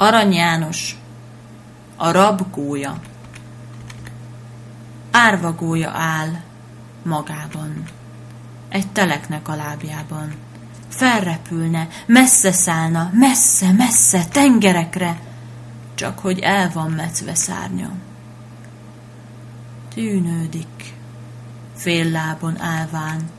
Arany János, a rab gólya. Árva gólya áll magában, egy teleknek a lábjában. Felrepülne, messze szállna, messze, messze, tengerekre, csak hogy el van metve szárnya. Tűnődik, fél lábon állván,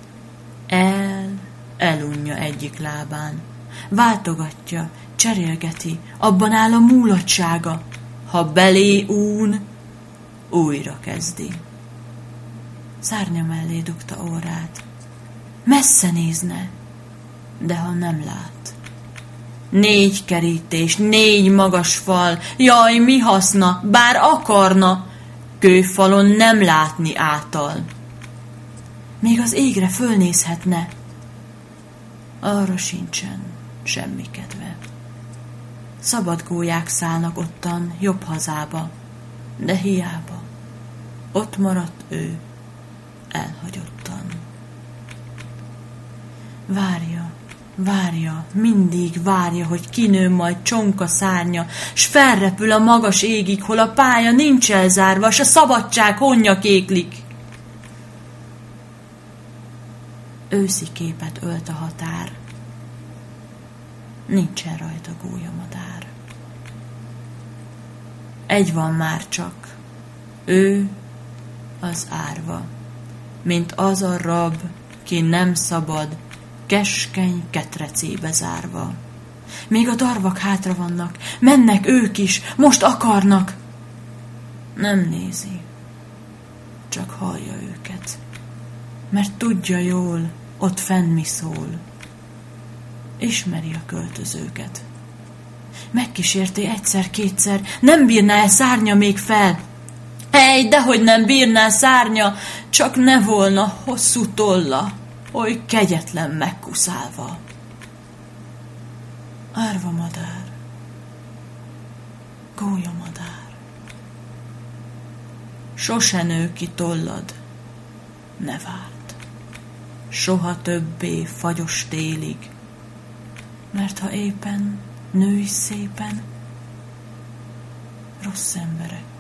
el, elunja egyik lábán. Váltogatja, cserélgeti, abban áll a múlatsága. Ha belé ún, újra kezdi. Szárnya mellé dugta órát. Messze nézne, de ha nem lát. Négy kerítés, négy magas fal, jaj, mi haszna, bár akarna, kőfalon nem látni által. Még az égre fölnézhetne, arra sincsen semmi kedve. Szabad gólyák szállnak ottan jobb hazába, de hiába. Ott maradt ő, elhagyottan. Várja, várja, mindig várja, hogy kinő majd csonka szárnya, s felrepül a magas égig, hol a pálya nincs elzárva, s a szabadság honnya kéklik. Őszi képet ölt a határ, nincsen rajta gólyamadár. Egy van már csak, ő az árva, mint az a rab, ki nem szabad, keskeny ketrecébe zárva. Még a darvak hátra vannak, mennek ők is, most akarnak. Nem nézi, csak hallja őket, mert tudja jól, ott fenn mi szól. Ismeri a költözőket. Megkísérté egyszer-kétszer, nem bírná el szárnya még fel. Ej, dehogy nem bírná szárnya, csak ne volna hosszú tolla, oly kegyetlen megkuszálva. Árva madár, gólya madár, sose nő ki tollad, ne várt, soha többé fagyos télig, mert ha éppen nőj szépen, rossz emberek